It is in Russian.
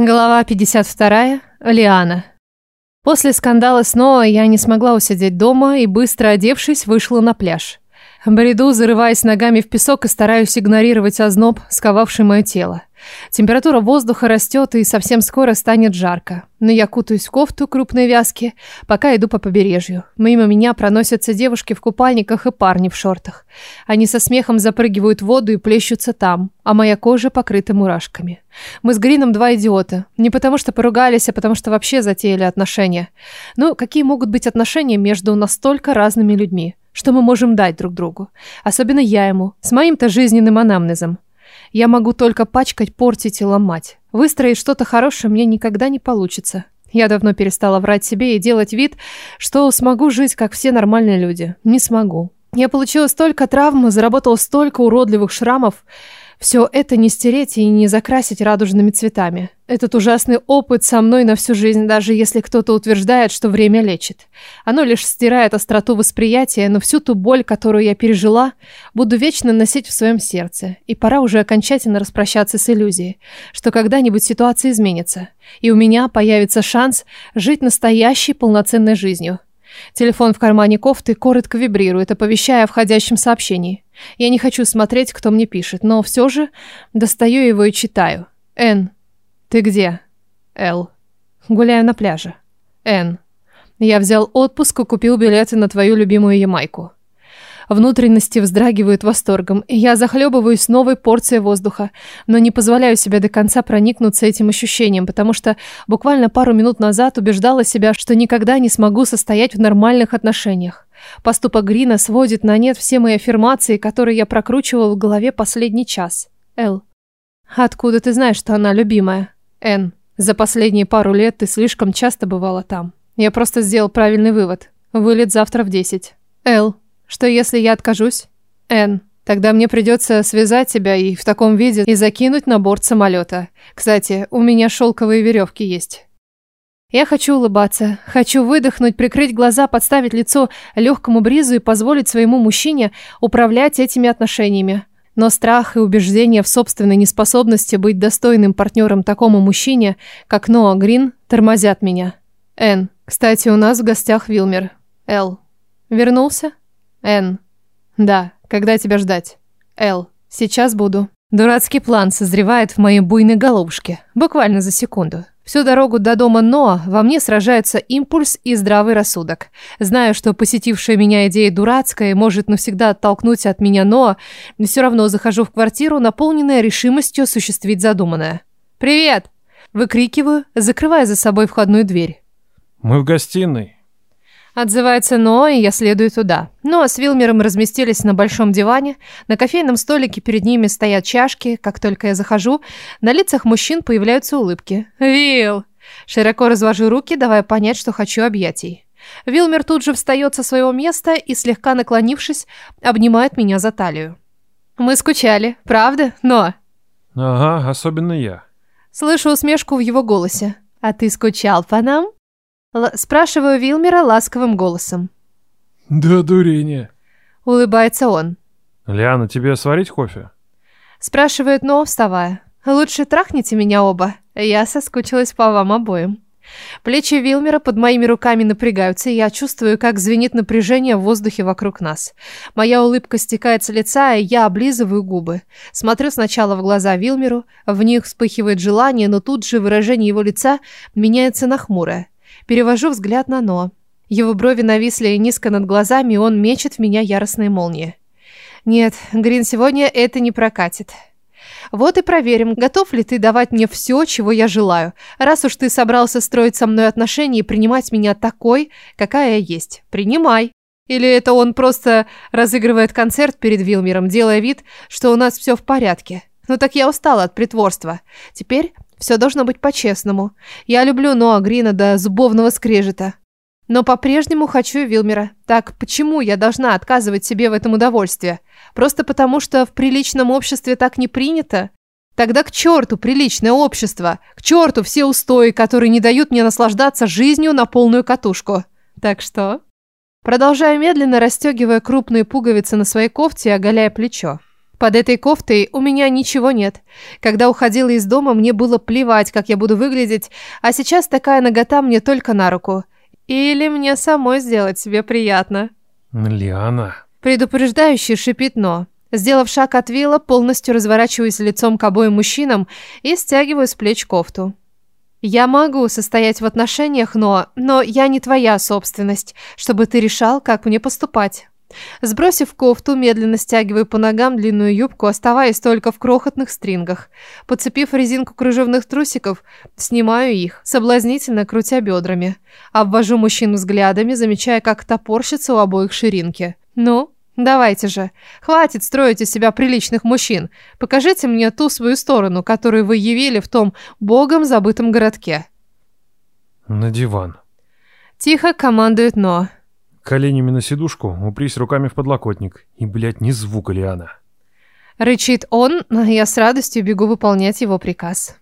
Глава 52. Лиана. После скандала с Ноа я не смогла усидеть дома и, быстро одевшись, вышла на пляж. Бреду, зарываясь ногами в песок и стараюсь игнорировать озноб, сковавший мое тело. Температура воздуха растет и совсем скоро станет жарко. Но я кутаюсь в кофту крупной вязки, пока иду по побережью. Мимо меня проносятся девушки в купальниках и парни в шортах. Они со смехом запрыгивают в воду и плещутся там, а моя кожа покрыта мурашками. Мы с Грином два идиота. Не потому что поругались, а потому что вообще затеяли отношения. Ну, какие могут быть отношения между настолько разными людьми? Что мы можем дать друг другу? Особенно я ему, с моим-то жизненным анамнезом. Я могу только пачкать, портить и ломать. Выстроить что-то хорошее мне никогда не получится. Я давно перестала врать себе и делать вид, что смогу жить, как все нормальные люди. Не смогу. Я получила столько травм, заработала столько уродливых шрамов, все это не стереть и не закрасить радужными цветами. Этот ужасный опыт со мной на всю жизнь, даже если кто-то утверждает, что время лечит. Оно лишь стирает остроту восприятия, но всю ту боль, которую я пережила, буду вечно носить в своем сердце. И пора уже окончательно распрощаться с иллюзией, что когда-нибудь ситуация изменится, и у меня появится шанс жить настоящей полноценной жизнью. Телефон в кармане кофты коротко вибрирует, оповещая о входящем сообщении. Я не хочу смотреть, кто мне пишет, но все же достаю его и читаю. Н. Ты где? Л. Гуляю на пляже. Н. Я взял отпуск и купил билеты на твою любимую Ямайку. Внутренности вздрагивают восторгом, и я захлебываюсь новой порцией воздуха, но не позволяю себе до конца проникнуться этим ощущением, потому что буквально пару минут назад убеждала себя, что никогда не смогу состоять в нормальных отношениях. Поступок Грина сводит на нет все мои аффирмации, которые я прокручивал в голове последний час. Эл. Откуда ты знаешь, что она любимая? Н. За последние пару лет ты слишком часто бывала там. Я просто сделал правильный вывод. Вылет завтра в 10. Эл. Что если я откажусь? Н. Тогда мне придется связать тебя и в таком виде и закинуть на борт самолета. Кстати, у меня шелковые веревки есть. Я хочу улыбаться, хочу выдохнуть, прикрыть глаза, подставить лицо легкому бризу и позволить своему мужчине управлять этими отношениями. Но страх и убеждение в собственной неспособности быть достойным партнером такому мужчине, как Ноа Грин, тормозят меня. Н. Кстати, у нас в гостях Вилмер. Л. Вернулся? Н. Да. Когда тебя ждать? Л. Сейчас буду. Дурацкий план созревает в моей буйной головушке. Буквально за секунду. Всю дорогу до дома Ноа во мне сражаются импульс и здравый рассудок. Знаю, что посетившая меня идея дурацкая и может навсегда оттолкнуть от меня Ноа, но все равно захожу в квартиру, наполненная решимостью осуществить задуманное. «Привет!» – выкрикиваю, закрывая за собой входную дверь. «Мы в гостиной». Отзывается Ноа, и я следую туда. Ноа с Вилмером разместились на большом диване. На кофейном столике перед ними стоят чашки. Как только я захожу, на лицах мужчин появляются улыбки. «Вил!» Широко развожу руки, давая понять, что хочу объятий. Вилмер тут же встает со своего места и, слегка наклонившись, обнимает меня за талию. «Мы скучали, правда, Ноа?» «Ага, особенно я». Слышу усмешку в его голосе. «А ты скучал по нам?» Л спрашиваю Вилмера ласковым голосом. «Да дурение!» Улыбается он. «Лиана, тебе сварить кофе?» Спрашивает, но вставая. «Лучше трахните меня оба. Я соскучилась по вам обоим». Плечи Вилмера под моими руками напрягаются, и я чувствую, как звенит напряжение в воздухе вокруг нас. Моя улыбка стекает с лица, и я облизываю губы. Смотрю сначала в глаза Вилмеру, в них вспыхивает желание, но тут же выражение его лица меняется на хмурое. Перевожу взгляд на Но. Его брови нависли низко над глазами, и он мечет в меня яростные молнии. Нет, Грин, сегодня это не прокатит. Вот и проверим, готов ли ты давать мне все, чего я желаю, раз уж ты собрался строить со мной отношения и принимать меня такой, какая я есть. Принимай. Или это он просто разыгрывает концерт перед Вилмером, делая вид, что у нас все в порядке. Ну так я устала от притворства. Теперь все должно быть по-честному. Я люблю Ноа Грина до зубовного скрежета. Но по-прежнему хочу Вилмера. Так почему я должна отказывать себе в этом удовольствии? Просто потому, что в приличном обществе так не принято? Тогда к черту приличное общество. К черту все устои, которые не дают мне наслаждаться жизнью на полную катушку. Так что... Продолжаю медленно, расстегивая крупные пуговицы на своей кофте и оголяя плечо. Под этой кофтой у меня ничего нет. Когда уходила из дома, мне было плевать, как я буду выглядеть, а сейчас такая нагота мне только на руку. Или мне самой сделать себе приятно. Лиана. Предупреждающий шипит «но». Сделав шаг от вилла, полностью разворачиваюсь лицом к обоим мужчинам и стягиваю с плеч кофту. Я могу состоять в отношениях, но... Но я не твоя собственность, чтобы ты решал, как мне поступать. Сбросив кофту, медленно стягиваю по ногам длинную юбку, оставаясь только в крохотных стрингах. Подцепив резинку кружевных трусиков, снимаю их, соблазнительно крутя бедрами. Обвожу мужчин взглядами, замечая, как топорщится у обоих ширинки. «Ну, давайте же. Хватит строить из себя приличных мужчин. Покажите мне ту свою сторону, которую вы явили в том богом забытом городке». На диван. Тихо командует Но. Коленями на сидушку, упрись руками в подлокотник. И, блядь, ни звука, Лиана. Рычит он, я с радостью бегу выполнять его приказ.